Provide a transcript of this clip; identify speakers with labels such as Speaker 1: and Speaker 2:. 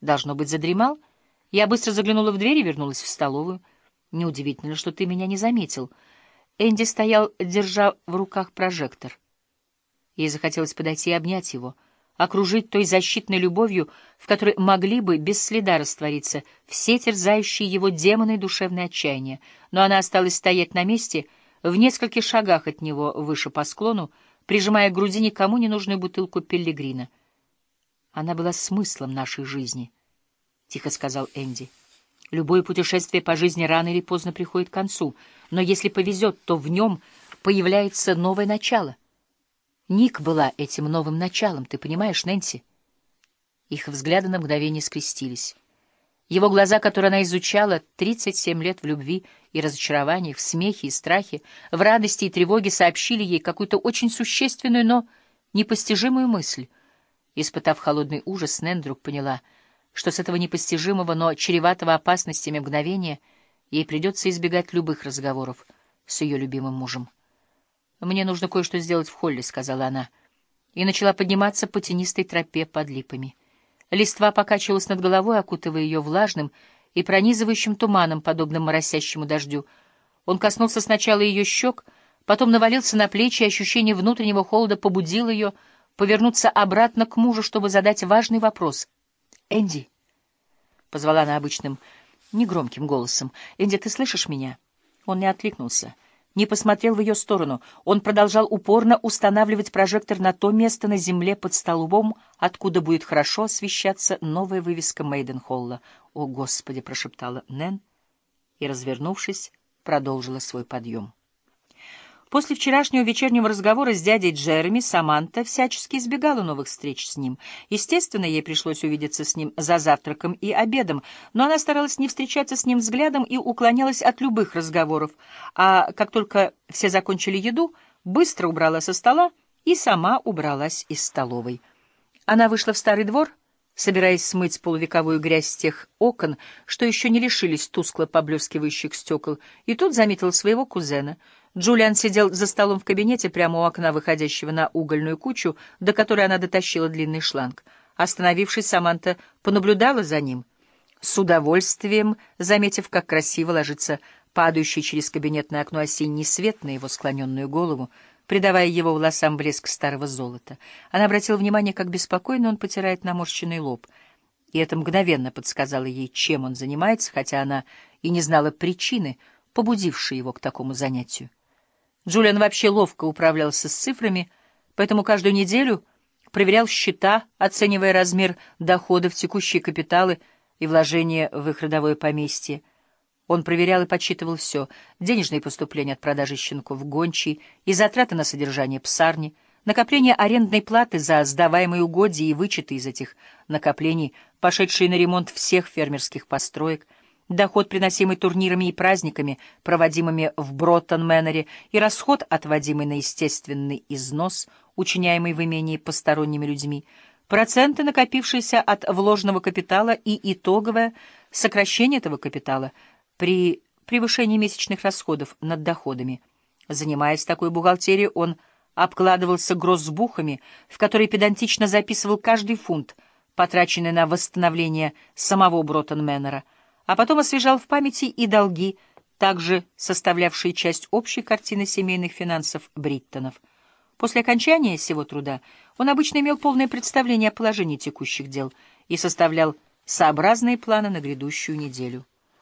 Speaker 1: Должно быть, задремал. Я быстро заглянула в дверь и вернулась в столовую. Неудивительно, что ты меня не заметил. Энди стоял, держа в руках прожектор. Ей захотелось подойти и обнять его, окружить той защитной любовью, в которой могли бы без следа раствориться все терзающие его демоны и душевное отчаяние. Но она осталась стоять на месте, в нескольких шагах от него выше по склону, прижимая к груди никому не нужную бутылку пеллегрина. Она была смыслом нашей жизни, — тихо сказал Энди. Любое путешествие по жизни рано или поздно приходит к концу, но если повезет, то в нем появляется новое начало. Ник была этим новым началом, ты понимаешь, Нэнси? Их взгляды на мгновение скрестились. Его глаза, которые она изучала 37 лет в любви и разочаровании, в смехе и страхе, в радости и тревоге, сообщили ей какую-то очень существенную, но непостижимую мысль. Испытав холодный ужас, Нэн вдруг поняла — что с этого непостижимого, но чреватого опасностями мгновения ей придется избегать любых разговоров с ее любимым мужем. «Мне нужно кое-что сделать в холле», — сказала она, и начала подниматься по тенистой тропе под липами. Листва покачивалась над головой, окутывая ее влажным и пронизывающим туманом, подобным моросящему дождю. Он коснулся сначала ее щек, потом навалился на плечи, и ощущение внутреннего холода побудило ее повернуться обратно к мужу, чтобы задать важный вопрос — «Энди!» — позвала она обычным, негромким голосом. «Энди, ты слышишь меня?» Он не откликнулся, не посмотрел в ее сторону. Он продолжал упорно устанавливать прожектор на то место на земле под столбом, откуда будет хорошо освещаться новая вывеска Мейденхолла. «О, Господи!» — прошептала Нэн и, развернувшись, продолжила свой подъем. После вчерашнего вечернего разговора с дядей Джереми Саманта всячески избегала новых встреч с ним. Естественно, ей пришлось увидеться с ним за завтраком и обедом, но она старалась не встречаться с ним взглядом и уклонялась от любых разговоров, а как только все закончили еду, быстро убрала со стола и сама убралась из столовой. Она вышла в старый двор, собираясь смыть полувековую грязь с тех окон, что еще не лишились тускло поблескивающих стекол, и тут заметила своего кузена — Джулиан сидел за столом в кабинете прямо у окна, выходящего на угольную кучу, до которой она дотащила длинный шланг. Остановившись, Саманта понаблюдала за ним, с удовольствием заметив, как красиво ложится падающий через кабинетное окно осенний свет на его склоненную голову, придавая его волосам блеск старого золота. Она обратила внимание, как беспокойно он потирает наморщенный лоб, и это мгновенно подсказало ей, чем он занимается, хотя она и не знала причины, побудившей его к такому занятию. Джулиан вообще ловко управлялся с цифрами, поэтому каждую неделю проверял счета, оценивая размер доходов, текущие капиталы и вложения в их родовое поместье. Он проверял и подсчитывал все — денежные поступления от продажи щенков гончей и затраты на содержание псарни, накопление арендной платы за сдаваемые угодья и вычеты из этих накоплений, пошедшие на ремонт всех фермерских построек — доход, приносимый турнирами и праздниками, проводимыми в Броттон-Мэннере, и расход, отводимый на естественный износ, учиняемый в имении посторонними людьми, проценты, накопившиеся от вложенного капитала и итоговое сокращение этого капитала при превышении месячных расходов над доходами. Занимаясь такой бухгалтерией, он обкладывался гроссбухами, в которые педантично записывал каждый фунт, потраченный на восстановление самого Броттон-Мэннера — а потом освежал в памяти и долги, также составлявшие часть общей картины семейных финансов Бриттонов. После окончания всего труда он обычно имел полное представление о положении текущих дел и составлял сообразные планы на грядущую неделю.